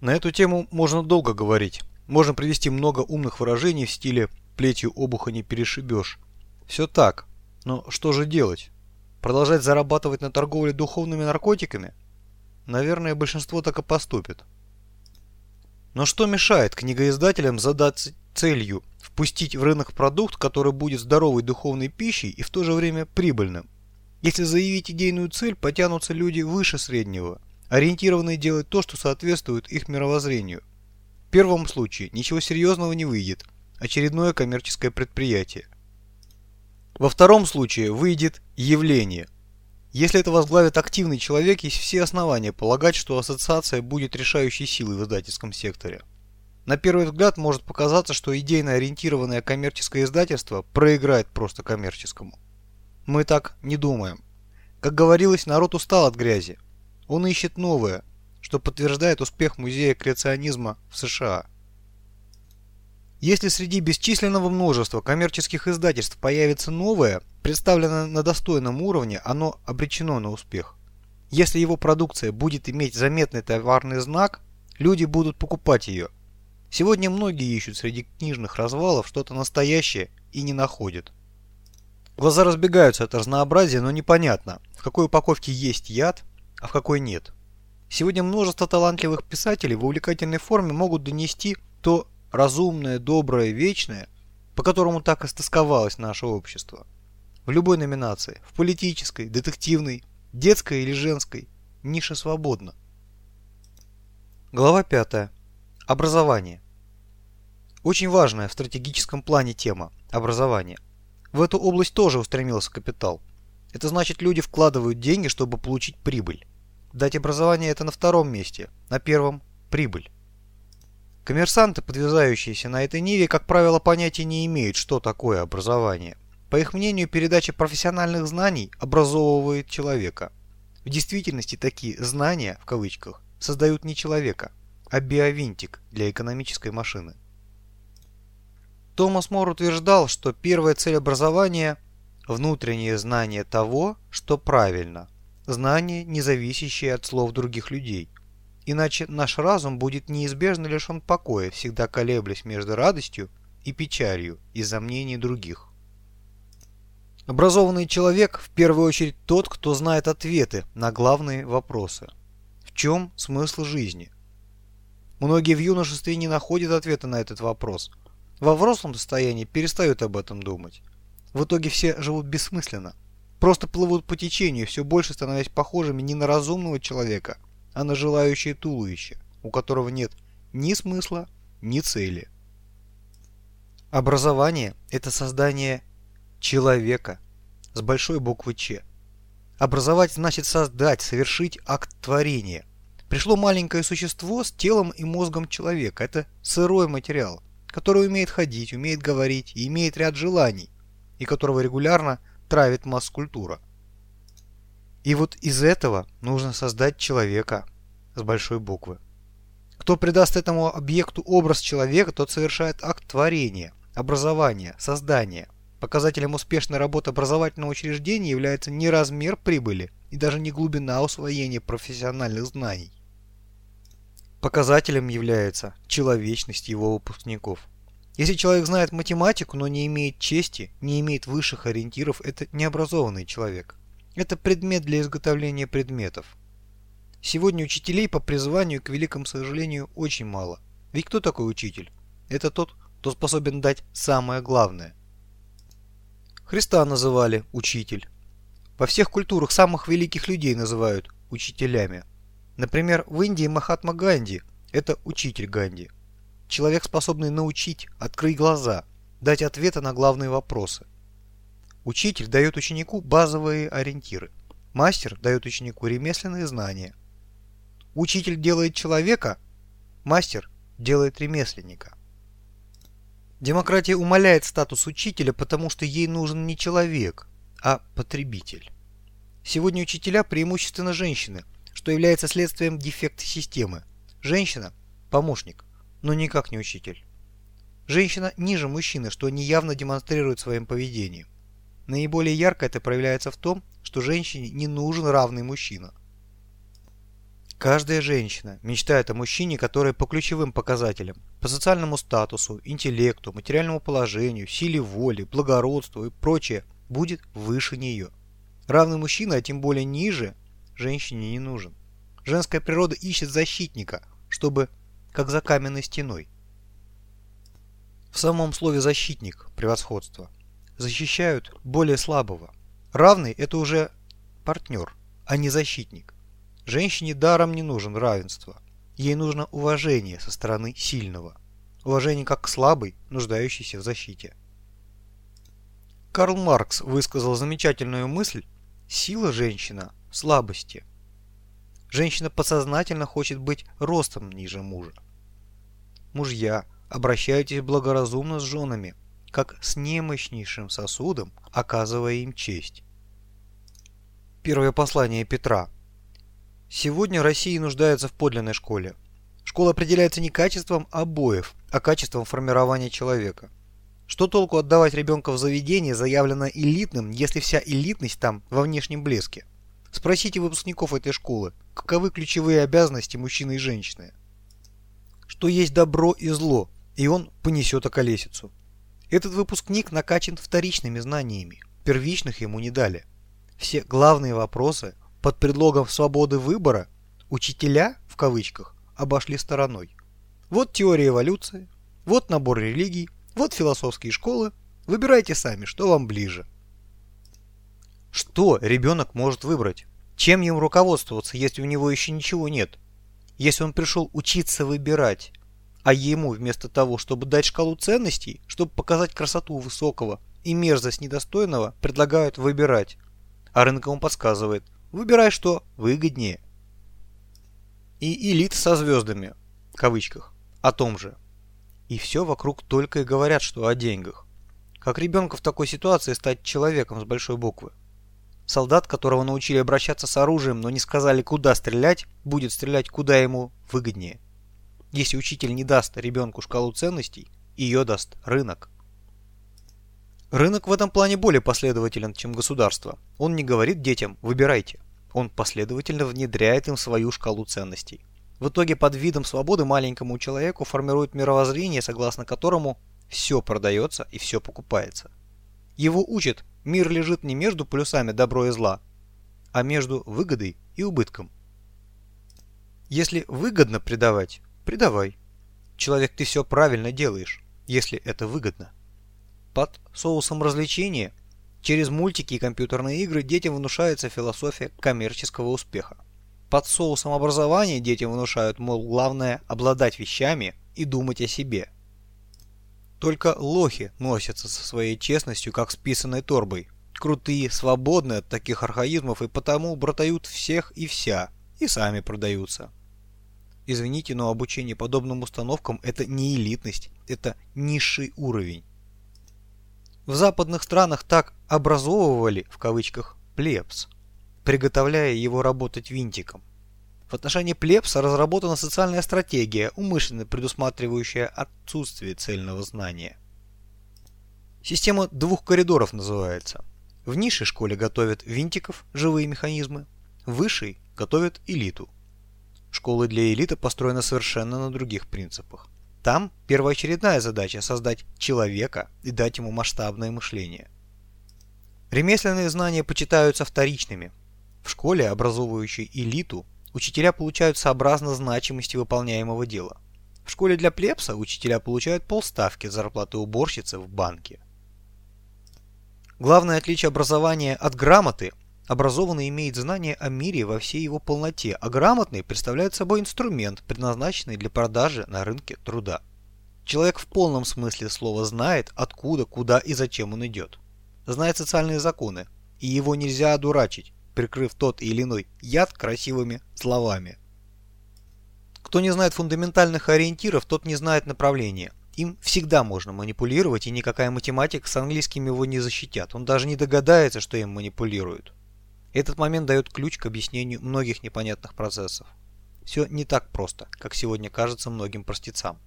На эту тему можно долго говорить. Можно привести много умных выражений в стиле «плетью обуха не перешибешь». Все так. Но что же делать? Продолжать зарабатывать на торговле духовными наркотиками? Наверное, большинство так и поступит. Но что мешает книгоиздателям задаться целью впустить в рынок продукт, который будет здоровой духовной пищей и в то же время прибыльным? Если заявить идейную цель, потянутся люди выше среднего, ориентированные делать то, что соответствует их мировоззрению. В первом случае ничего серьезного не выйдет, очередное коммерческое предприятие. Во втором случае выйдет явление – если это возглавит активный человек, есть все основания полагать, что ассоциация будет решающей силой в издательском секторе. На первый взгляд может показаться, что идейно ориентированное коммерческое издательство проиграет просто коммерческому. Мы так не думаем. Как говорилось, народ устал от грязи. Он ищет новое, что подтверждает успех музея креационизма в США. Если среди бесчисленного множества коммерческих издательств появится новое, представленное на достойном уровне, оно обречено на успех. Если его продукция будет иметь заметный товарный знак, люди будут покупать ее. Сегодня многие ищут среди книжных развалов что-то настоящее и не находят. Глаза разбегаются от разнообразия, но непонятно, в какой упаковке есть яд, а в какой нет. Сегодня множество талантливых писателей в увлекательной форме могут донести то разумное, доброе, вечное, по которому так истосковалось наше общество. В любой номинации, в политической, детективной, детской или женской, ниша свободна. Глава 5. Образование. Очень важная в стратегическом плане тема – образование. В эту область тоже устремился капитал. Это значит, люди вкладывают деньги, чтобы получить прибыль. Дать образование – это на втором месте, на первом – прибыль. Коммерсанты, подвязающиеся на этой ниве, как правило, понятия не имеют, что такое образование. По их мнению, передача профессиональных знаний образовывает человека. В действительности такие «знания» в кавычках создают не человека, а биовинтик для экономической машины. Томас Мор утверждал, что первая цель образования – внутреннее знание того, что правильно, знание, не зависящее от слов других людей – Иначе наш разум будет неизбежно лишен покоя, всегда колеблясь между радостью и печалью из-за мнений других. Образованный человек в первую очередь тот, кто знает ответы на главные вопросы. В чем смысл жизни? Многие в юношестве не находят ответа на этот вопрос. Во взрослом состоянии перестают об этом думать. В итоге все живут бессмысленно. Просто плывут по течению, все больше становясь похожими не на разумного человека, а на желающее туловище, у которого нет ни смысла, ни цели. Образование – это создание человека с большой буквы «Ч». Образовать значит создать, совершить акт творения. Пришло маленькое существо с телом и мозгом человека. Это сырой материал, который умеет ходить, умеет говорить и имеет ряд желаний, и которого регулярно травит масс-культура. И вот из этого нужно создать человека с большой буквы. Кто придаст этому объекту образ человека, тот совершает акт творения, образования, создания. Показателем успешной работы образовательного учреждения является не размер прибыли и даже не глубина усвоения профессиональных знаний. Показателем является человечность его выпускников. Если человек знает математику, но не имеет чести, не имеет высших ориентиров, это необразованный человек. Это предмет для изготовления предметов. Сегодня учителей по призванию, к великому сожалению, очень мало. Ведь кто такой учитель? Это тот, кто способен дать самое главное. Христа называли учитель. Во всех культурах самых великих людей называют учителями. Например, в Индии Махатма Ганди – это учитель Ганди. Человек, способный научить, открыть глаза, дать ответы на главные вопросы – Учитель дает ученику базовые ориентиры. Мастер дает ученику ремесленные знания. Учитель делает человека, мастер делает ремесленника. Демократия умаляет статус учителя, потому что ей нужен не человек, а потребитель. Сегодня учителя преимущественно женщины, что является следствием дефекта системы. Женщина – помощник, но никак не учитель. Женщина ниже мужчины, что они явно демонстрируют своим поведением. Наиболее ярко это проявляется в том, что женщине не нужен равный мужчина. Каждая женщина мечтает о мужчине, который по ключевым показателям, по социальному статусу, интеллекту, материальному положению, силе воли, благородству и прочее, будет выше нее. Равный мужчина, а тем более ниже, женщине не нужен. Женская природа ищет защитника, чтобы как за каменной стеной. В самом слове «защитник» – превосходство. Защищают более слабого. Равный – это уже партнер, а не защитник. Женщине даром не нужен равенство. Ей нужно уважение со стороны сильного. Уважение как к слабой, нуждающейся в защите. Карл Маркс высказал замечательную мысль «Сила женщина – слабости». Женщина подсознательно хочет быть ростом ниже мужа. Мужья, обращайтесь благоразумно с женами, как с немощнейшим сосудом, оказывая им честь. Первое послание Петра. Сегодня Россия нуждается в подлинной школе. Школа определяется не качеством обоев, а качеством формирования человека. Что толку отдавать ребенка в заведение, заявленное элитным, если вся элитность там во внешнем блеске? Спросите выпускников этой школы, каковы ключевые обязанности мужчины и женщины. Что есть добро и зло, и он понесет околесицу. Этот выпускник накачан вторичными знаниями, первичных ему не дали. Все главные вопросы под предлогом свободы выбора учителя, в кавычках, обошли стороной. Вот теория эволюции, вот набор религий, вот философские школы. Выбирайте сами, что вам ближе. Что ребенок может выбрать? Чем ему руководствоваться, если у него еще ничего нет? Если он пришел учиться выбирать, а ему вместо того, чтобы дать шкалу ценностей, чтобы показать красоту высокого и мерзость недостойного, предлагают выбирать. А рынок ему подсказывает, выбирай что выгоднее. И элит со звездами, в кавычках, о том же. И все вокруг только и говорят, что о деньгах. Как ребенку в такой ситуации стать человеком с большой буквы? Солдат, которого научили обращаться с оружием, но не сказали, куда стрелять, будет стрелять, куда ему выгоднее. Если учитель не даст ребенку шкалу ценностей, ее даст рынок. Рынок в этом плане более последователен, чем государство. Он не говорит детям «выбирайте». Он последовательно внедряет им свою шкалу ценностей. В итоге под видом свободы маленькому человеку формирует мировоззрение, согласно которому все продается и все покупается. Его учат Мир лежит не между полюсами добро и зла, а между выгодой и убытком. Если выгодно предавать, предавай. Человек, ты все правильно делаешь, если это выгодно. Под соусом развлечения через мультики и компьютерные игры детям внушается философия коммерческого успеха. Под соусом образования детям внушают, мол, главное обладать вещами и думать о себе – только лохи носятся со своей честностью, как с писаной торбой. Крутые, свободные от таких архаизмов и потому братают всех и вся, и сами продаются. Извините, но обучение подобным установкам это не элитность, это низший уровень. В западных странах так «образовывали» в кавычках плебс, приготовляя его работать винтиком. В отношении плебса разработана социальная стратегия, умышленно предусматривающая отсутствие цельного знания. Система двух коридоров называется. В низшей школе готовят винтиков, живые механизмы, в высшей готовят элиту. Школы для элиты построены совершенно на других принципах. Там первоочередная задача создать человека и дать ему масштабное мышление. Ремесленные знания почитаются вторичными. В школе, образовывающей элиту, учителя получают сообразно значимости выполняемого дела. В школе для плебса учителя получают полставки зарплаты уборщицы в банке. Главное отличие образования от грамоты – образованный имеет знания о мире во всей его полноте, а грамотный представляет собой инструмент, предназначенный для продажи на рынке труда. Человек в полном смысле слова знает, откуда, куда и зачем он идет. Знает социальные законы, и его нельзя одурачить, прикрыв тот или иной яд красивыми словами. Кто не знает фундаментальных ориентиров, тот не знает направления. Им всегда можно манипулировать, и никакая математика с английским его не защитят. Он даже не догадается, что им манипулируют. Этот момент дает ключ к объяснению многих непонятных процессов. Все не так просто, как сегодня кажется многим простецам.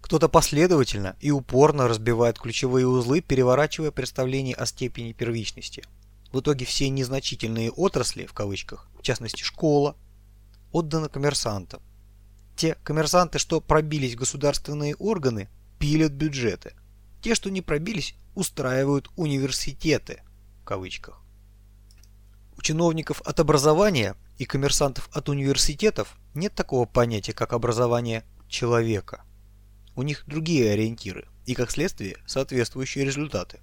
Кто-то последовательно и упорно разбивает ключевые узлы, переворачивая представление о степени первичности – в итоге все незначительные отрасли, в кавычках, в частности школа, отдано коммерсантам. Те коммерсанты, что пробились в государственные органы, пилят бюджеты. Те, что не пробились, устраивают университеты, в кавычках. У чиновников от образования и коммерсантов от университетов нет такого понятия, как образование человека. У них другие ориентиры и, как следствие, соответствующие результаты.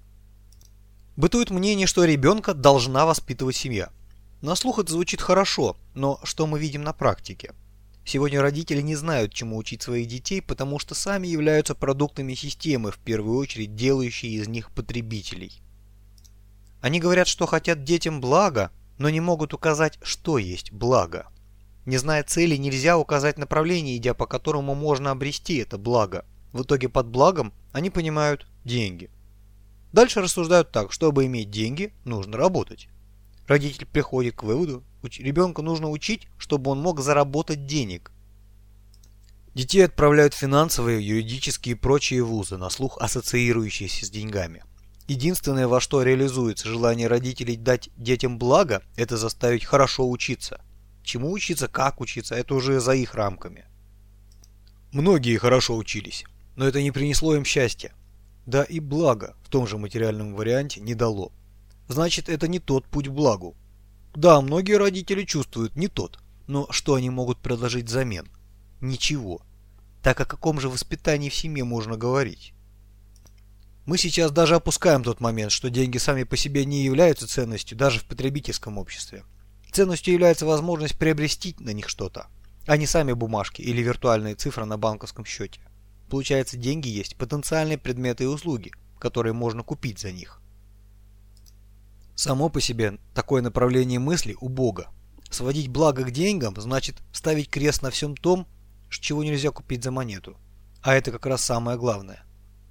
Бытует мнение, что ребенка должна воспитывать семья. На слух это звучит хорошо, но что мы видим на практике? Сегодня родители не знают, чему учить своих детей, потому что сами являются продуктами системы, в первую очередь делающей из них потребителей. Они говорят, что хотят детям блага, но не могут указать, что есть благо. Не зная цели, нельзя указать направление, идя по которому можно обрести это благо. В итоге под благом они понимают деньги. Дальше рассуждают так, чтобы иметь деньги, нужно работать. Родитель приходит к выводу, ребенка нужно учить, чтобы он мог заработать денег. Детей отправляют в финансовые, юридические и прочие вузы, на слух ассоциирующиеся с деньгами. Единственное, во что реализуется желание родителей дать детям благо, это заставить хорошо учиться. Чему учиться, как учиться, это уже за их рамками. Многие хорошо учились, но это не принесло им счастья. Да и благо в том же материальном варианте не дало. Значит, это не тот путь к благу. Да, многие родители чувствуют не тот, но что они могут предложить взамен? Ничего. Так о каком же воспитании в семье можно говорить? Мы сейчас даже опускаем тот момент, что деньги сами по себе не являются ценностью даже в потребительском обществе. Ценностью является возможность приобрести на них что-то, а не сами бумажки или виртуальные цифры на банковском счете. Получается, деньги есть потенциальные предметы и услуги, которые можно купить за них. Само по себе такое направление мысли у Бога. Сводить благо к деньгам значит ставить крест на всем том, чего нельзя купить за монету. А это как раз самое главное.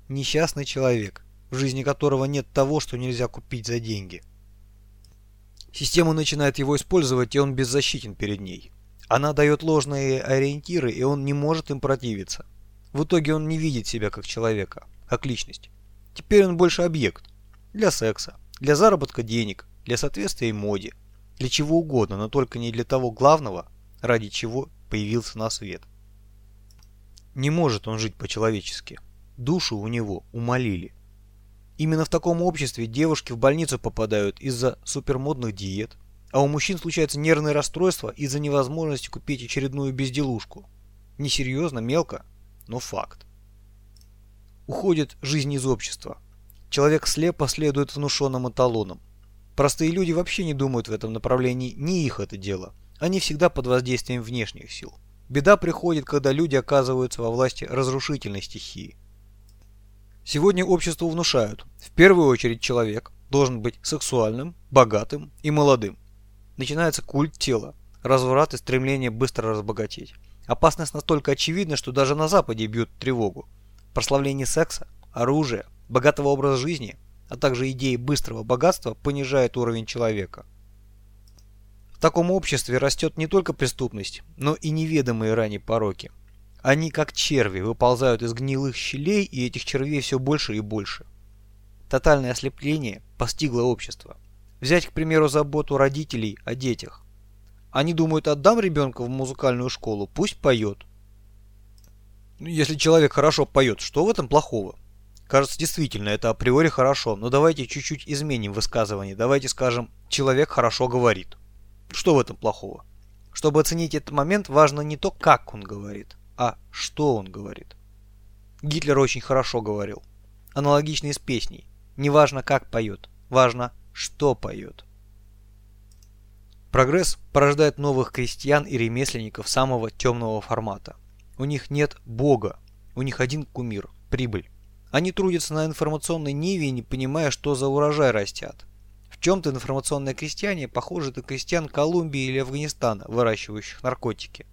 Несчастный человек, в жизни которого нет того, что нельзя купить за деньги. Система начинает его использовать, и он беззащитен перед ней. Она дает ложные ориентиры, и он не может им противиться. В итоге он не видит себя как человека, как личность. Теперь он больше объект. Для секса, для заработка денег, для соответствия моде, для чего угодно, но только не для того главного, ради чего появился на свет. Не может он жить по-человечески. Душу у него умолили. Именно в таком обществе девушки в больницу попадают из-за супермодных диет, а у мужчин случается нервное расстройство из-за невозможности купить очередную безделушку. Несерьезно, мелко, но факт. Уходит жизнь из общества, Человек слепо следует внушенным эталонам. Простые люди вообще не думают в этом направлении, не их это дело. Они всегда под воздействием внешних сил. Беда приходит, когда люди оказываются во власти разрушительной стихии. Сегодня обществу внушают, в первую очередь человек должен быть сексуальным, богатым и молодым. Начинается культ тела, разврат и стремление быстро разбогатеть. Опасность настолько очевидна, что даже на Западе бьют тревогу. Прославление секса, оружия, богатого образа жизни, а также идеи быстрого богатства понижает уровень человека. В таком обществе растет не только преступность, но и неведомые ранее пороки. Они, как черви, выползают из гнилых щелей, и этих червей все больше и больше. Тотальное ослепление постигло общество. Взять, к примеру, заботу родителей о детях. Они думают, отдам ребенка в музыкальную школу, пусть поет. Ну, если человек хорошо поет, что в этом плохого? Кажется, действительно, это априори хорошо, но давайте чуть-чуть изменим высказывание. Давайте скажем, человек хорошо говорит. Что в этом плохого? Чтобы оценить этот момент, важно не то, как он говорит, а что он говорит. Гитлер очень хорошо говорил. Аналогично и с песней. Не важно, как поет, важно, что поет. Прогресс порождает новых крестьян и ремесленников самого темного формата. У них нет бога, у них один кумир – прибыль. Они трудятся на информационной ниве, не понимая, что за урожай растят. В чем-то информационные крестьяне похожи на крестьян Колумбии или Афганистана, выращивающих наркотики.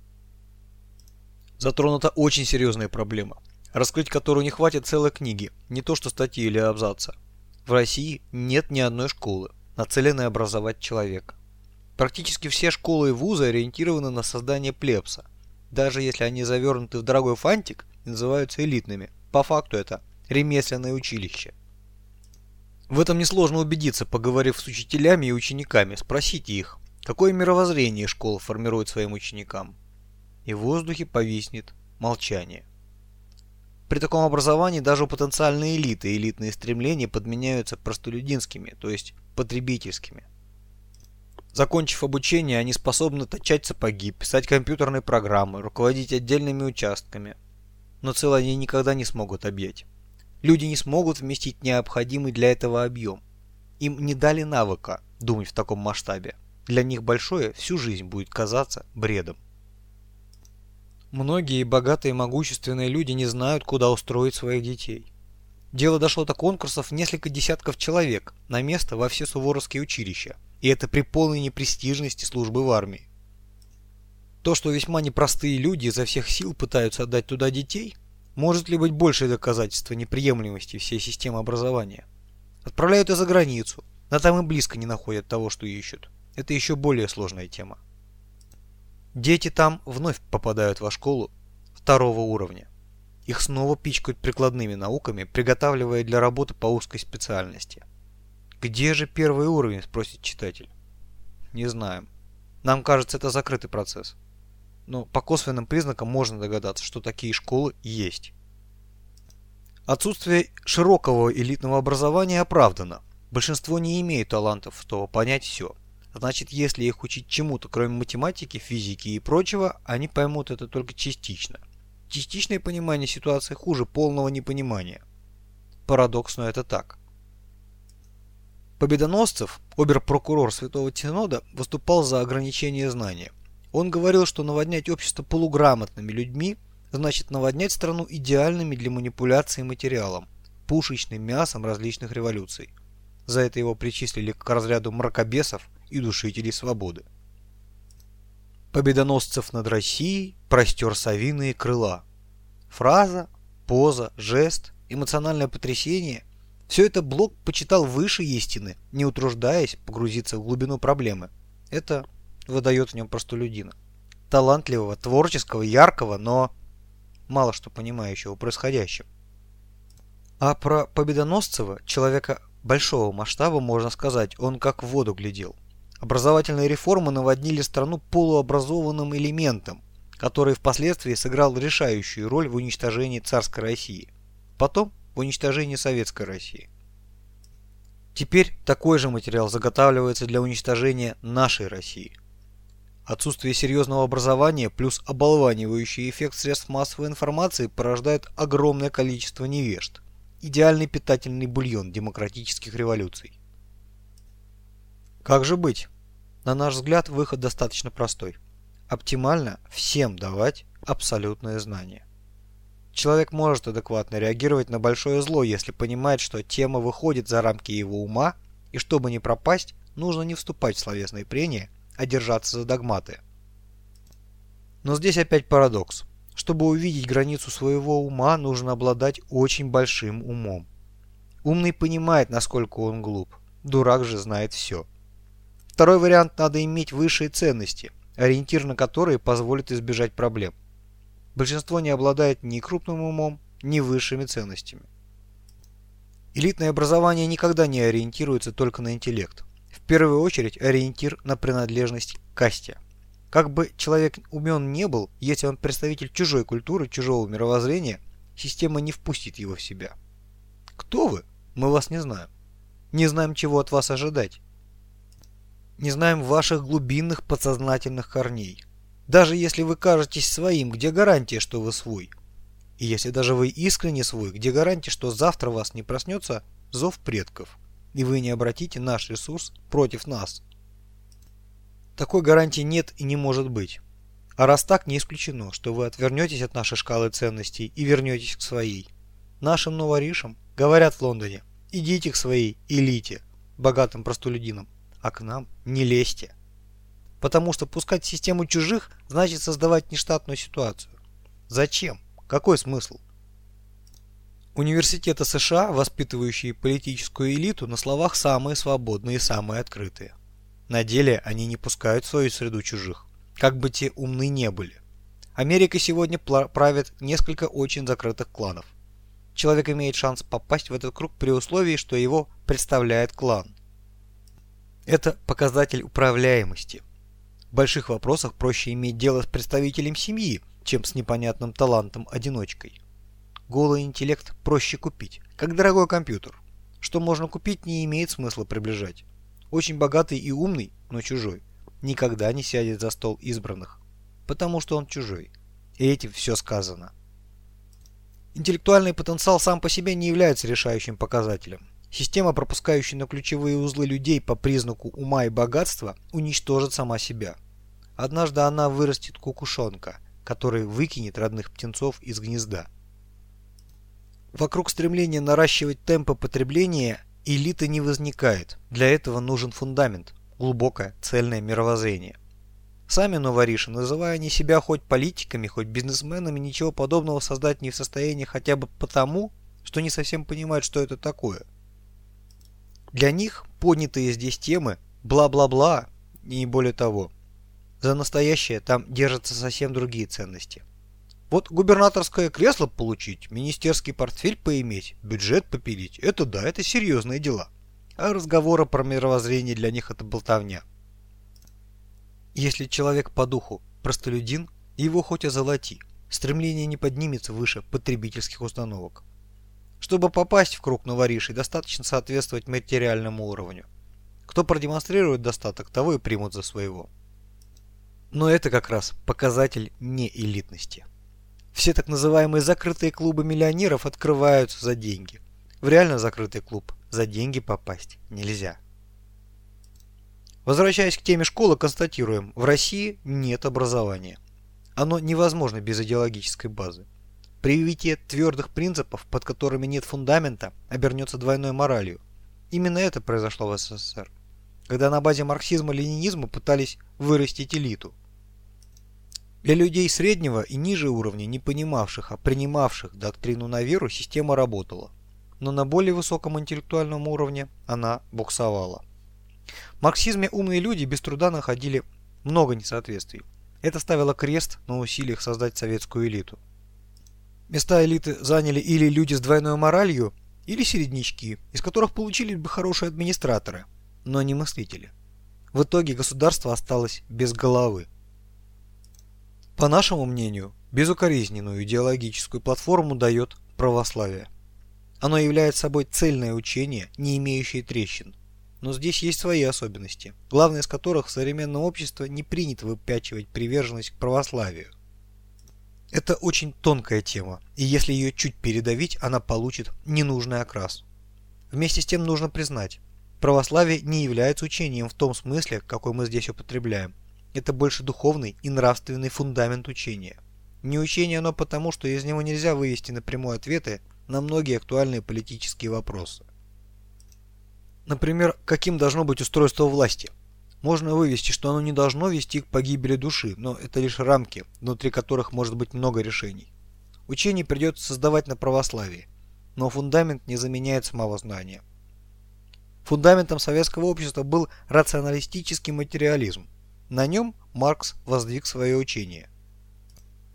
Затронута очень серьезная проблема, раскрыть которую не хватит целой книги, не то что статьи или абзаца. В России нет ни одной школы, нацеленной образовать человека. Практически все школы и вузы ориентированы на создание плебса. Даже если они завернуты в дорогой фантик называются элитными, по факту это ремесленное училище. В этом несложно убедиться, поговорив с учителями и учениками. Спросите их, Какое мировоззрение школа формирует своим ученикам? И в воздухе повиснет молчание. При таком образовании даже у потенциальной элиты элитные стремления подменяются простолюдинскими, то есть потребительскими. Закончив обучение, они способны точать сапоги, писать компьютерные программы, руководить отдельными участками. Но целое они никогда не смогут объять. Люди не смогут вместить необходимый для этого объем. Им не дали навыка думать в таком масштабе. Для них большое всю жизнь будет казаться бредом. Многие богатые могущественные люди не знают, куда устроить своих детей. Дело дошло до конкурсов несколько десятков человек на место во все суворовские училища, и это при полной непрестижности службы в армии. То, что весьма непростые люди изо всех сил пытаются отдать туда детей, может ли быть большее доказательство неприемлемости всей системы образования? Отправляют и за границу, но там и близко не находят того, что ищут. Это еще более сложная тема. Дети там вновь попадают во школу второго уровня. Их снова пичкают прикладными науками, приготавливая для работы по узкой специальности. Где же первый уровень, спросит читатель. Не знаем. Нам кажется, это закрытый процесс. Но по косвенным признакам можно догадаться, что такие школы есть. Отсутствие широкого элитного образования оправдано. Большинство не имеет талантов, чтобы понять все. Значит, если их учить чему-то, кроме математики, физики и прочего, они поймут это только частично. Частичное понимание ситуации хуже полного непонимания. Парадокс, но это так. Победоносцев, обер-прокурор Святого Синода, выступал за ограничение знания. Он говорил, что наводнять общество полуграмотными людьми значит наводнять страну идеальными для манипуляции материалом, пушечным мясом различных революций. За это его причислили к разряду мракобесов и душителей свободы. Победоносцев над Россией простер совиные крыла. Фраза, поза, жест, эмоциональное потрясение – все это Блок почитал выше истины, не утруждаясь погрузиться в глубину проблемы. Это выдает в нем простолюдина. Талантливого, творческого, яркого, но мало что понимающего происходящем. А про Победоносцева, человека большого масштаба, можно сказать, он как в воду глядел. Образовательные реформы наводнили страну полуобразованным элементом, который впоследствии сыграл решающую роль в уничтожении царской России, потом в уничтожении советской России. Теперь такой же материал заготавливается для уничтожения нашей России. Отсутствие серьезного образования плюс оболванивающий эффект средств массовой информации порождает огромное количество невежд. Идеальный питательный бульон демократических революций. Как же быть? На наш взгляд, выход достаточно простой. Оптимально всем давать абсолютное знание. Человек может адекватно реагировать на большое зло, если понимает, что тема выходит за рамки его ума, и чтобы не пропасть, нужно не вступать в словесные прения, а держаться за догматы. Но здесь опять парадокс. Чтобы увидеть границу своего ума, нужно обладать очень большим умом. Умный понимает, насколько он глуп. Дурак же знает все. Второй вариант – надо иметь высшие ценности, ориентир на которые позволит избежать проблем. Большинство не обладает ни крупным умом, ни высшими ценностями. Элитное образование никогда не ориентируется только на интеллект. В первую очередь ориентир на принадлежность к касте. Как бы человек умен не был, если он представитель чужой культуры, чужого мировоззрения, система не впустит его в себя. Кто вы? Мы вас не знаем. Не знаем, чего от вас ожидать не знаем ваших глубинных подсознательных корней. Даже если вы кажетесь своим, где гарантия, что вы свой? И если даже вы искренне свой, где гарантия, что завтра вас не проснется зов предков, и вы не обратите наш ресурс против нас? Такой гарантии нет и не может быть. А раз так, не исключено, что вы отвернетесь от нашей шкалы ценностей и вернетесь к своей. Нашим новоришам говорят в Лондоне, идите к своей элите, богатым простолюдинам а к нам не лезьте. Потому что пускать систему чужих значит создавать нештатную ситуацию. Зачем? Какой смысл? Университеты США, воспитывающие политическую элиту, на словах самые свободные и самые открытые. На деле они не пускают в свою среду чужих, как бы те умны не были. Америка сегодня правит несколько очень закрытых кланов. Человек имеет шанс попасть в этот круг при условии, что его представляет клан – это показатель управляемости. В больших вопросах проще иметь дело с представителем семьи, чем с непонятным талантом-одиночкой. Голый интеллект проще купить, как дорогой компьютер. Что можно купить, не имеет смысла приближать. Очень богатый и умный, но чужой, никогда не сядет за стол избранных, потому что он чужой. И этим все сказано. Интеллектуальный потенциал сам по себе не является решающим показателем. Система, пропускающая на ключевые узлы людей по признаку ума и богатства, уничтожит сама себя. Однажды она вырастет кукушонка, который выкинет родных птенцов из гнезда. Вокруг стремления наращивать темпы потребления элита не возникает. Для этого нужен фундамент, глубокое цельное мировоззрение. Сами новориши, называя они себя хоть политиками, хоть бизнесменами, ничего подобного создать не в состоянии хотя бы потому, что не совсем понимают, что это такое. Для них поднятые здесь темы бла-бла-бла, и не более того. За настоящее там держатся совсем другие ценности. Вот губернаторское кресло получить, министерский портфель поиметь, бюджет попилить – это да, это серьезные дела. А разговоры про мировоззрение для них – это болтовня. Если человек по духу простолюдин, его хоть озолоти, стремление не поднимется выше потребительских установок. Чтобы попасть в круг новоришей, достаточно соответствовать материальному уровню. Кто продемонстрирует достаток, того и примут за своего. Но это как раз показатель не элитности. Все так называемые закрытые клубы миллионеров открываются за деньги. В реально закрытый клуб за деньги попасть нельзя. Возвращаясь к теме школы, констатируем, в России нет образования. Оно невозможно без идеологической базы. Привитие твердых принципов, под которыми нет фундамента, обернется двойной моралью. Именно это произошло в СССР, когда на базе марксизма-ленинизма пытались вырастить элиту. Для людей среднего и ниже уровня, не понимавших, а принимавших доктрину на веру, система работала. Но на более высоком интеллектуальном уровне она буксовала. В марксизме умные люди без труда находили много несоответствий. Это ставило крест на усилиях создать советскую элиту. Места элиты заняли или люди с двойной моралью, или середнячки, из которых получились бы хорошие администраторы, но не мыслители. В итоге государство осталось без головы. По нашему мнению, безукоризненную идеологическую платформу дает православие. Оно является собой цельное учение, не имеющее трещин, но здесь есть свои особенности, главная из которых в современном обществе не принято выпячивать приверженность к православию. Это очень тонкая тема, и если ее чуть передавить, она получит ненужный окрас. Вместе с тем нужно признать, православие не является учением в том смысле, какой мы здесь употребляем. Это больше духовный и нравственный фундамент учения. Не учение оно потому, что из него нельзя вывести напрямую ответы на многие актуальные политические вопросы. Например, каким должно быть устройство власти? Можно вывести, что оно не должно вести к погибели души, но это лишь рамки, внутри которых может быть много решений. Учение придется создавать на православии, но фундамент не заменяет самого знания. Фундаментом советского общества был рационалистический материализм. На нем Маркс воздвиг свое учение.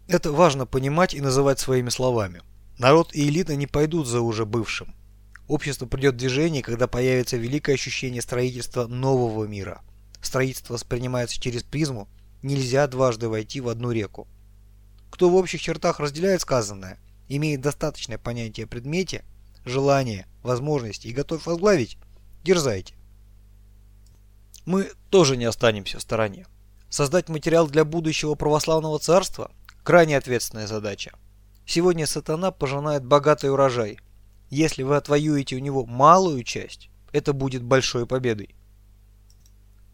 Это важно понимать и называть своими словами. Народ и элита не пойдут за уже бывшим. Общество придет в движение, когда появится великое ощущение строительства нового мира. Строительство воспринимается через призму, нельзя дважды войти в одну реку. Кто в общих чертах разделяет сказанное, имеет достаточное понятие о предмете, желание, возможности и готов возглавить, дерзайте. Мы тоже не останемся в стороне. Создать материал для будущего православного царства – крайне ответственная задача. Сегодня сатана пожинает богатый урожай – если вы отвоюете у него малую часть, это будет большой победой.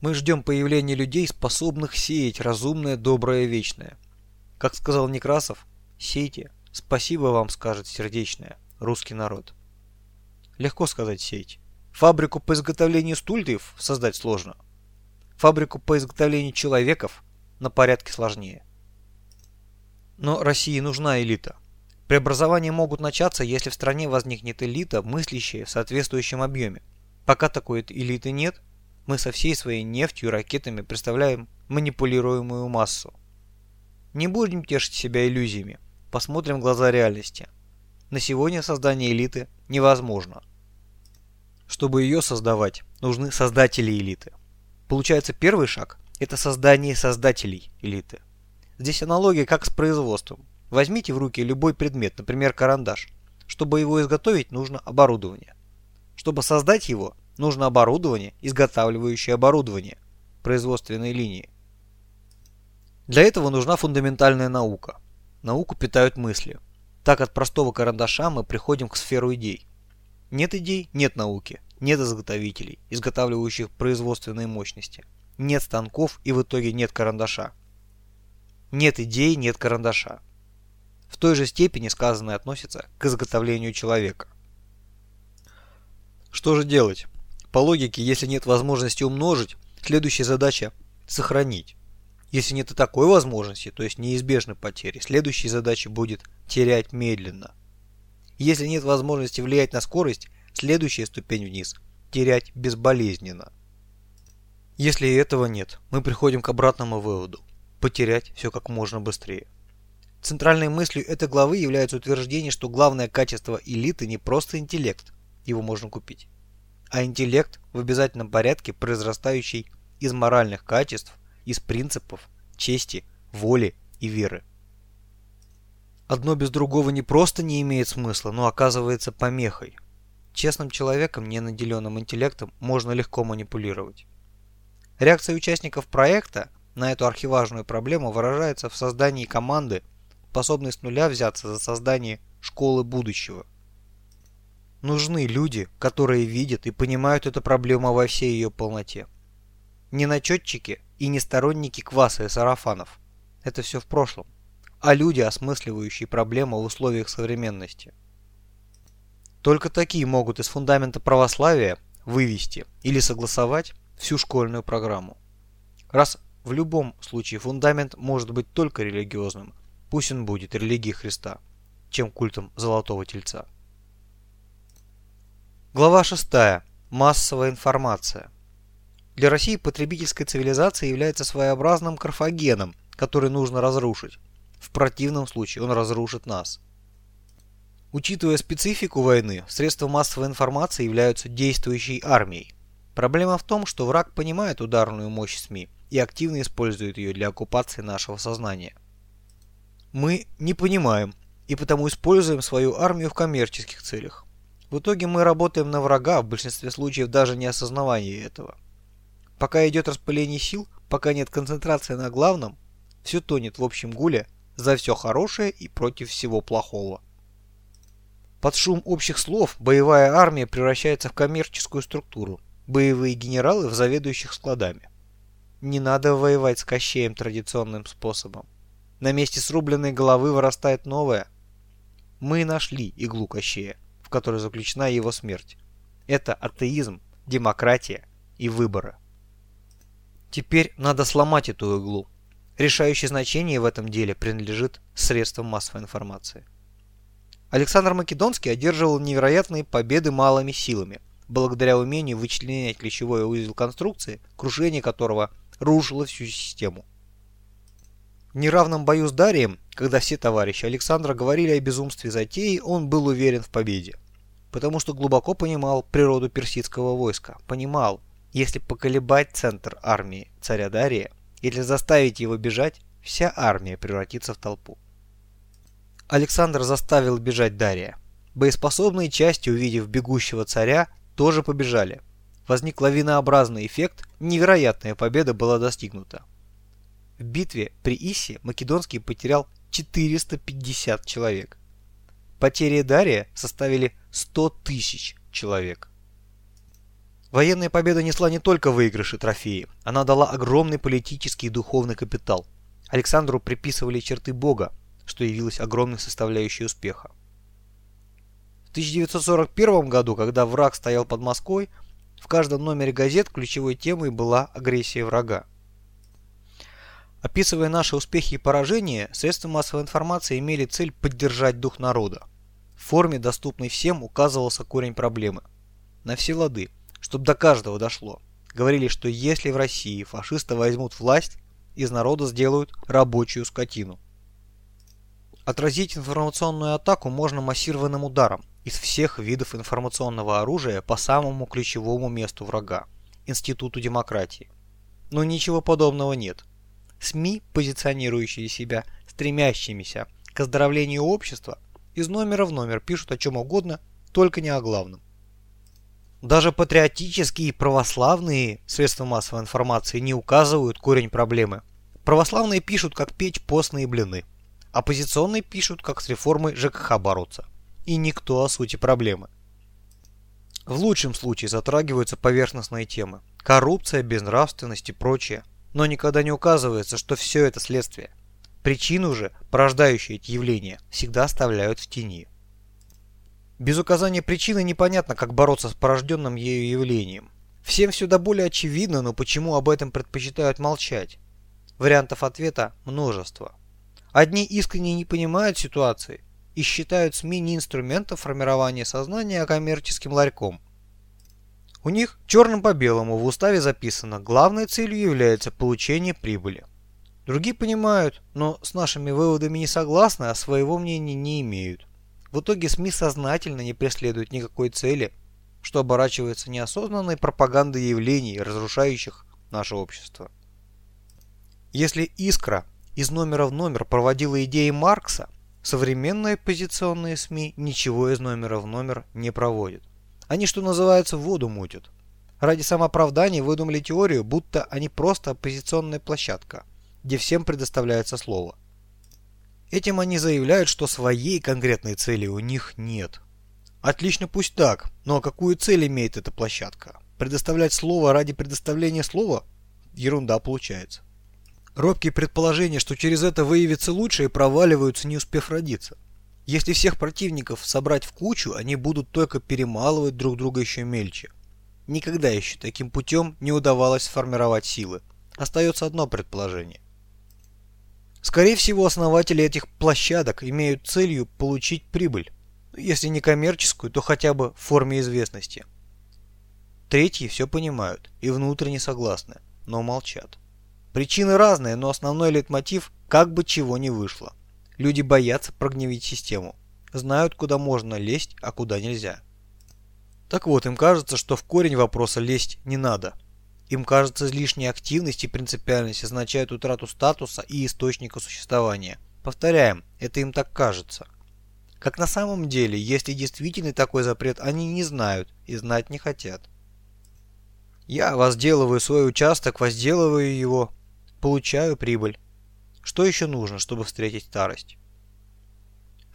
Мы ждем появления людей, способных сеять разумное, доброе, вечное. Как сказал Некрасов, сейте, спасибо вам скажет сердечное, русский народ. Легко сказать сеять. Фабрику по изготовлению стульев создать сложно. Фабрику по изготовлению человеков на порядке сложнее. Но России нужна элита. Преобразования могут начаться, если в стране возникнет элита, мыслящая в соответствующем объеме. Пока такой элиты нет, мы со всей своей нефтью и ракетами представляем манипулируемую массу. Не будем тешить себя иллюзиями, посмотрим в глаза реальности. На сегодня создание элиты невозможно. Чтобы ее создавать, нужны создатели элиты. Получается, первый шаг – Это создание создателей элиты. Здесь аналогия как с производством. Возьмите в руки любой предмет, например, карандаш. Чтобы его изготовить, нужно оборудование. Чтобы создать его, нужно оборудование, изготавливающее оборудование, производственной линии. Для этого нужна фундаментальная наука. Науку питают мысли. Так от простого карандаша мы приходим к сферу идей. Нет идей – нет науки, нет изготовителей, изготавливающих производственные мощности. Нет станков и в итоге нет карандаша. Нет идей – нет карандаша. В той же степени сказанное относится к изготовлению человека. Что же делать? По логике, если нет возможности умножить, следующая задача – сохранить. Если нет и такой возможности, то есть неизбежны потери, следующей задачей будет терять медленно. Если нет возможности влиять на скорость, следующая ступень вниз – терять безболезненно. Если и этого нет, мы приходим к обратному выводу – потерять все как можно быстрее. Центральной мыслью этой главы является утверждение, что главное качество элиты не просто интеллект, его можно купить, а интеллект в обязательном порядке, произрастающий из моральных качеств, из принципов, чести, воли и веры. Одно без другого не просто не имеет смысла, но оказывается помехой. Честным человеком, не наделенным интеллектом, можно легко манипулировать. Реакция участников проекта на эту архиважную проблему выражается в создании команды способный с нуля взяться за создание школы будущего. Нужны люди, которые видят и понимают эту проблему во всей ее полноте. Не начетчики и не сторонники кваса и сарафанов. Это все в прошлом. А люди, осмысливающие проблему в условиях современности. Только такие могут из фундамента православия вывести или согласовать всю школьную программу. Раз в любом случае фундамент может быть только религиозным, Пусть он будет религией Христа, чем культом Золотого Тельца. Глава 6. Массовая информация. Для России потребительская цивилизация является своеобразным карфагеном, который нужно разрушить. В противном случае он разрушит нас. Учитывая специфику войны, средства массовой информации являются действующей армией. Проблема в том, что враг понимает ударную мощь СМИ и активно использует ее для оккупации нашего сознания мы не понимаем и потому используем свою армию в коммерческих целях. В итоге мы работаем на врага, в большинстве случаев даже не осознавая этого. Пока идет распыление сил, пока нет концентрации на главном, все тонет в общем гуле за все хорошее и против всего плохого. Под шум общих слов боевая армия превращается в коммерческую структуру, боевые генералы в заведующих складами. Не надо воевать с Кощеем традиционным способом. На месте срубленной головы вырастает новая. Мы нашли иглу Кощея, которой заключена его смерть. Это атеизм, демократия и выборы. Теперь надо сломать эту иглу. Решающее значение в этом деле принадлежит средствам массовой информации. Александр Македонский одерживал невероятные победы малыми силами, благодаря умению вычленять ключевой узел конструкции, крушение которого рушило всю систему. В неравном бою с Дарием, когда все товарищи Александра говорили о безумстве затеи, он был уверен в победе. Потому что глубоко понимал природу персидского войска. Понимал, если поколебать центр армии царя Дария, или заставить его бежать, вся армия превратится в толпу. Александр заставил бежать Дария. Боеспособные части, увидев бегущего царя, тоже побежали. Возник лавинообразный эффект, невероятная победа была достигнута. В битве при Исе Македонский потерял 450 человек. Потери Дария составили 100 тысяч человек. Военная победа несла не только выигрыши трофеи, она дала огромный политический и духовный капитал. Александру приписывали черты Бога, что явилось огромной составляющей успеха. В 1941 году, когда враг стоял под Москвой, в каждом номере газет ключевой темой была агрессия врага. Описывая наши успехи и поражения, средства массовой информации имели цель поддержать дух народа. В форме, доступной всем, указывался корень проблемы. На все лады, чтобы до каждого дошло. Говорили, что если в России фашисты возьмут власть, из народа сделают рабочую скотину. Отразить информационную атаку можно массированным ударом из всех видов информационного оружия по самому ключевому месту врага – Институту демократии. но ничего подобного нет. СМИ, позиционирующие себя стремящимися к оздоровлению общества, из номера в номер пишут о чем угодно, только не о главном. Даже патриотические и православные средства массовой информации не указывают корень проблемы. Православные пишут, как печь постные блины. Оппозиционные пишут, как с реформой ЖКХ бороться. И никто о сути проблемы. В лучшем случае затрагиваются поверхностные темы. Коррупция, безнравственность и прочее. Но никогда не указывается, что все это следствие. Причину же, порождающие эти явления, всегда оставляют в тени. Без указания причины непонятно, как бороться с порожденным ею явлением. Всем все до более очевидно, но почему об этом предпочитают молчать? Вариантов ответа множество. Одни искренне не понимают ситуации и считают СМИ не инструментом формирования сознания, а коммерческим ларьком. У них черным по белому в уставе записано «главной целью является получение прибыли». Другие понимают, но с нашими выводами не согласны, а своего мнения не имеют. В итоге СМИ сознательно не преследуют никакой цели, что оборачивается неосознанной пропагандой явлений, разрушающих наше общество. Если «Искра» из номера в номер проводила идеи Маркса, современные позиционные СМИ ничего из номера в номер не проводят. Они, что называется, воду мутят. Ради самооправдания выдумали теорию, будто они просто оппозиционная площадка, где всем предоставляется слово. Этим они заявляют, что своей конкретной цели у них нет. Отлично, пусть так, но какую цель имеет эта площадка? Предоставлять слово ради предоставления слова? Ерунда получается. Робкие предположения, что через это выявится лучшее, проваливаются, не успев родиться. Если всех противников собрать в кучу, они будут только перемалывать друг друга еще мельче. Никогда еще таким путем не удавалось сформировать силы. Остается одно предположение. Скорее всего, основатели этих площадок имеют целью получить прибыль, если не коммерческую, то хотя бы в форме известности. Третьи все понимают и внутренне согласны, но молчат. Причины разные, но основной лейтмотив как бы чего не вышло. Люди боятся прогневить систему, знают, куда можно лезть, а куда нельзя. Так вот, им кажется, что в корень вопроса лезть не надо, им кажется, излишняя активность и принципиальность означают утрату статуса и источника существования. Повторяем, это им так кажется. Как на самом деле, если действительно такой запрет, они не знают и знать не хотят. Я возделываю свой участок, возделываю его, получаю прибыль. Что еще нужно, чтобы встретить старость?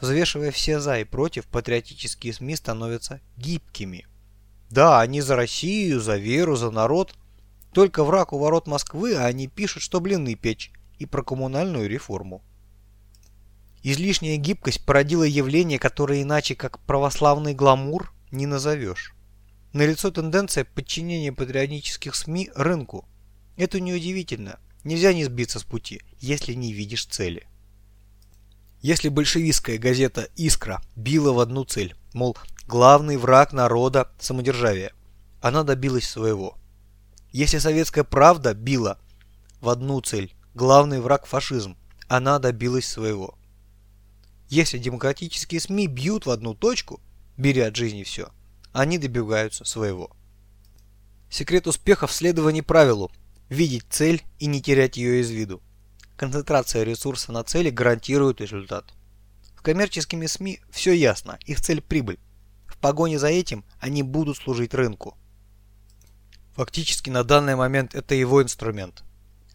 Взвешивая все за и против, патриотические СМИ становятся гибкими. Да, они за Россию, за веру, за народ – только враг у ворот Москвы, а они пишут, что блины печь, и про коммунальную реформу. Излишняя гибкость породила явление, которое иначе как православный гламур не назовешь. Налицо тенденция подчинения патриотических СМИ рынку. Это неудивительно. Нельзя не сбиться с пути, если не видишь цели. Если большевистская газета «Искра» била в одну цель, мол, главный враг народа – самодержавие, она добилась своего – если советская правда била в одну цель, главный враг фашизм, она добилась своего. Если демократические СМИ бьют в одну точку, беря от жизни все, они добиваются своего. Секрет успеха в следовании правилу – видеть цель и не терять ее из виду. Концентрация ресурса на цели гарантирует результат. С коммерческими СМИ все ясно, их цель – прибыль. В погоне за этим они будут служить рынку. Фактически на данный момент это его инструмент.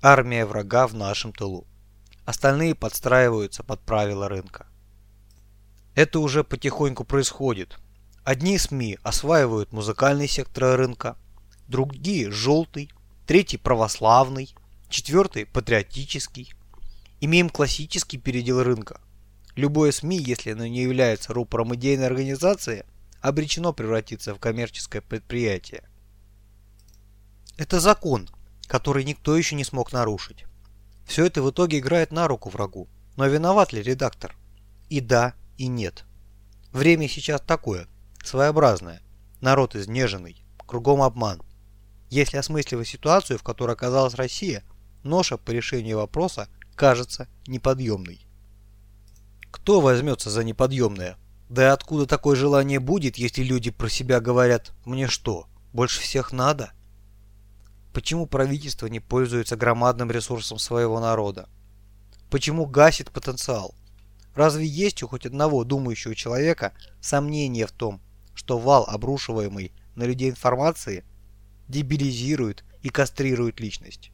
Армия врага в нашем тылу. Остальные подстраиваются под правила рынка. Это уже потихоньку происходит. Одни СМИ осваивают музыкальный сектор рынка, другие – желтый, третий – православный, четвертый – патриотический. Имеем классический передел рынка. Любое СМИ, если оно не является рупором идейной организации, обречено превратиться в коммерческое предприятие. Это закон, который никто еще не смог нарушить. Все это в итоге играет на руку врагу. Но виноват ли редактор? И да, и нет. Время сейчас такое, своеобразное. Народ изнеженный, кругом обман. Если осмысливать ситуацию, в которой оказалась Россия, ноша по решению вопроса кажется неподъемной. Кто возьмется за неподъемное? Да откуда такое желание будет, если люди про себя говорят «мне что, больше всех надо?» Почему правительство не пользуется громадным ресурсом своего народа? Почему гасит потенциал? Разве есть у хоть одного думающего человека сомнение в том, что вал, обрушиваемый на людей информации, дебилизирует и кастрирует личность?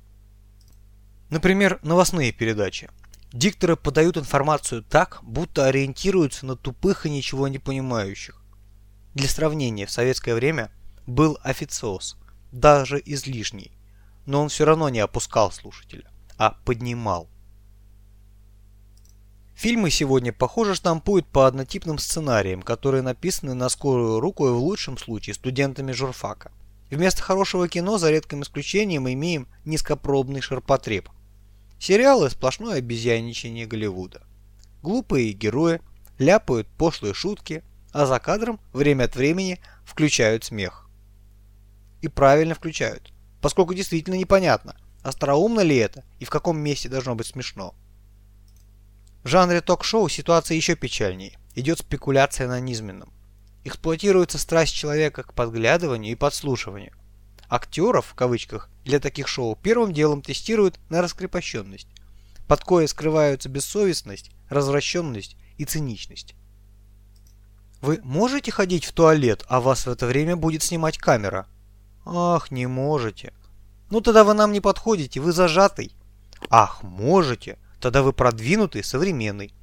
Например, новостные передачи. Дикторы подают информацию так, будто ориентируются на тупых и ничего не понимающих. Для сравнения, в советское время был официоз, даже излишний, но он все равно не опускал слушателя, а поднимал. Фильмы сегодня, похоже, штампуют по однотипным сценариям, которые написаны на скорую руку и в лучшем случае студентами журфака. Вместо хорошего кино, за редким исключением, имеем низкопробный ширпотреб. Сериалы – сплошное обезьяничание Голливуда. Глупые герои ляпают пошлые шутки, а за кадром время от времени включают смех. И правильно включают, поскольку действительно непонятно, остроумно ли это и в каком месте должно быть смешно. В жанре ток-шоу ситуация еще печальнее. Идет спекуляция на низменном. Эксплуатируется страсть человека к подглядыванию и подслушиванию. Актеров, в кавычках, для таких шоу первым делом тестируют на раскрепощенность, под кое скрываются бессовестность, развращенность и циничность. Вы можете ходить в туалет, а вас в это время будет снимать камера? Ах, не можете. Ну тогда вы нам не подходите, вы зажатый. Ах, можете. Тогда вы продвинутый, современный.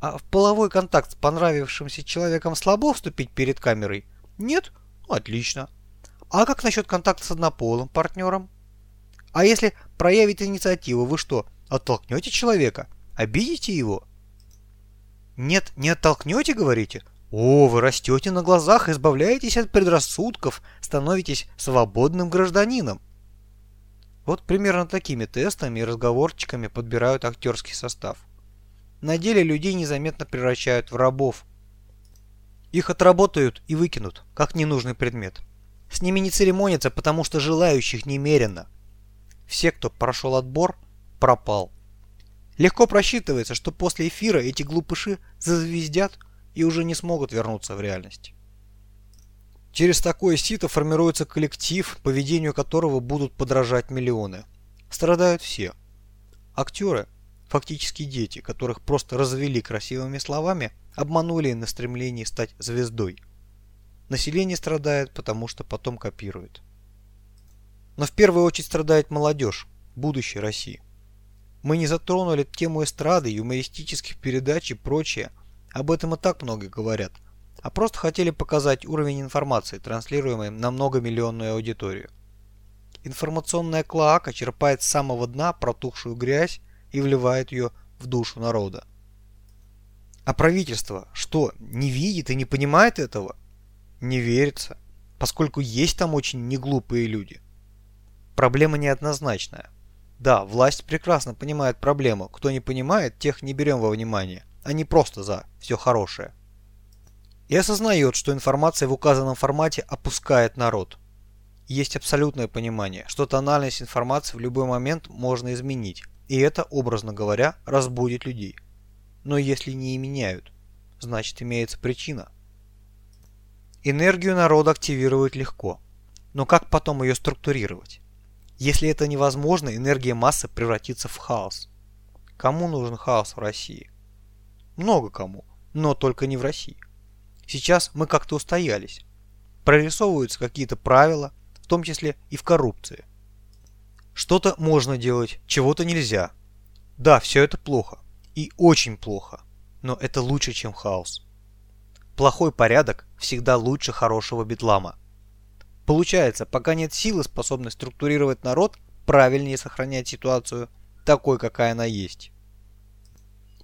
А в половой контакт с понравившимся человеком слабо вступить перед камерой? Нет? Ну, отлично. А как насчет контакта с однополым партнером? А если проявить инициативу, вы что, оттолкнете человека? Обидите его? Нет, не оттолкнете, говорите? О, вы растете на глазах, избавляетесь от предрассудков, становитесь свободным гражданином. Вот примерно такими тестами и разговорчиками подбирают актерский состав. На деле людей незаметно превращают в рабов. Их отработают и выкинут, как ненужный предмет. С ними не церемонятся, потому что желающих немерено. Все, кто прошел отбор, пропал. Легко просчитывается, что после эфира эти глупыши зазвездят и уже не смогут вернуться в реальность. Через такое сито формируется коллектив, поведению которого будут подражать миллионы. Страдают все. Актеры, фактически дети, которых просто развели красивыми словами, обманули на стремлении стать звездой. Население страдает, потому что потом копирует. Но в первую очередь страдает молодежь, будущее России. Мы не затронули тему эстрады, юмористических передач и прочее. Об этом и так много говорят – а просто хотели показать уровень информации, транслируемой на многомиллионную аудиторию. Информационная клоака черпает с самого дна протухшую грязь и вливает ее в душу народа. А правительство что, не видит и не понимает этого? Не верится, поскольку есть там очень неглупые люди. Проблема неоднозначная. Да, власть прекрасно понимает проблему. Кто не понимает, тех не берем во внимание. Они просто за все хорошее и осознает, что информация в указанном формате опускает народ. Есть абсолютное понимание, что тональность информации в любой момент можно изменить, и это, образно говоря, разбудит людей. Но если не меняют, значит имеется причина. Энергию народа активировать легко, но как потом ее структурировать? Если это невозможно, энергия массы превратится в хаос. Кому нужен хаос в России? Много кому, но только не в России. Сейчас мы как-то устоялись. Прорисовываются какие-то правила, в том числе и в коррупции. Что-то можно делать, чего-то нельзя. Да, все это плохо. И очень плохо. Но это лучше, чем хаос. Плохой порядок всегда лучше хорошего бедлама. Получается, пока нет силы, способной структурировать народ, правильнее сохранять ситуацию такой, какая она есть.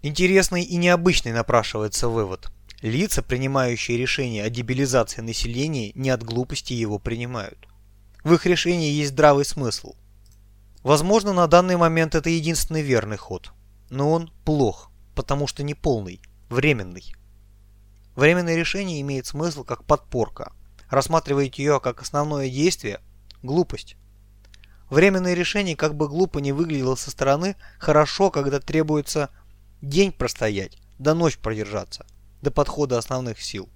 Интересный и необычный напрашивается вывод – Лица, принимающие решения о дебилизации населения, не от глупости его принимают. В их решении есть здравый смысл. Возможно, на данный момент это единственный верный ход. Но он плох, потому что не полный, временный. Временное решение имеет смысл как подпорка. Рассматриваете ее как основное действие – глупость. Временное решение, как бы глупо не выглядело со стороны, хорошо, когда требуется день простоять, до ночь продержаться – до подхода основных сил.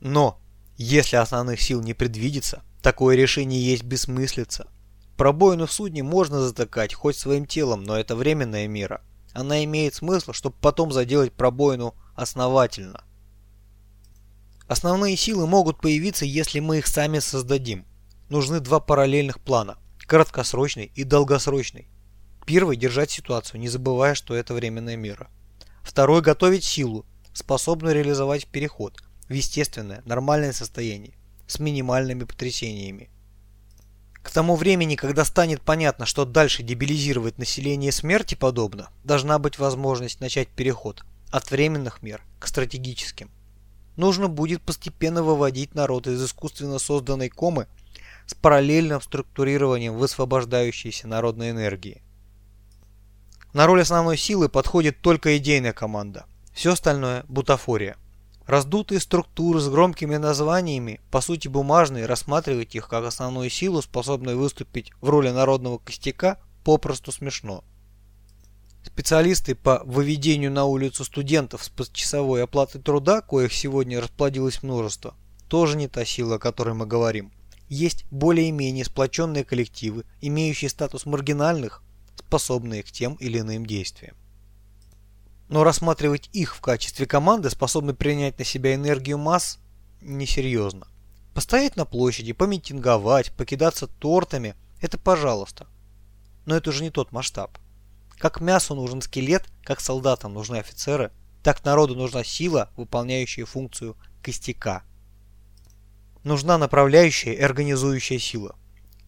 Но, если основных сил не предвидится, Такое решение есть бессмыслица. Пробоину в судне можно затыкать хоть своим телом, но это временная мера. Она имеет смысл, чтобы потом заделать пробоину основательно. Основные силы могут появиться, если мы их сами создадим. Нужны два параллельных плана – краткосрочный и долгосрочный. Первый – держать ситуацию, не забывая, что это временная мера. Второй – готовить силу, способную реализовать переход в естественное, нормальное состояние, с минимальными потрясениями. К тому времени, когда станет понятно, что дальше дебилизировать население смерти подобно, должна быть возможность начать переход от временных мер к стратегическим. Нужно будет постепенно выводить народ из искусственно созданной комы с параллельным структурированием высвобождающейся народной энергии. На роль основной силы подходит только идейная команда. Все остальное – бутафория. Раздутые структуры с громкими названиями, по сути бумажные, рассматривать их как основную силу, способную выступить в роли народного костяка, попросту смешно. Специалисты по выведению на улицу студентов с подчасовой оплатой труда, коих сегодня расплодилось множество, тоже не та сила, о которой мы говорим. Есть более-менее сплоченные коллективы, имеющие статус маргинальных, способные к тем или иным действиям. Но рассматривать их в качестве команды, способной принять на себя энергию масс, несерьезно. Постоять на площади, помитинговать, покидаться тортами – это пожалуйста. Но это уже не тот масштаб. Как мясу нужен скелет, как солдатам нужны офицеры, так народу нужна сила, выполняющая функцию костяка. Нужна направляющая и организующая сила.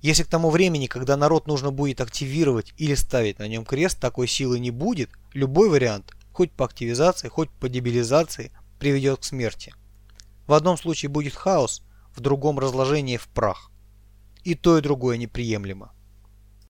Если к тому времени, когда народ нужно будет активировать или ставить на нем крест, такой силы не будет, любой вариант хоть по активизации, хоть по дебилизации, приведет к смерти. В одном случае будет хаос, в другом разложение в прах. И то и другое неприемлемо.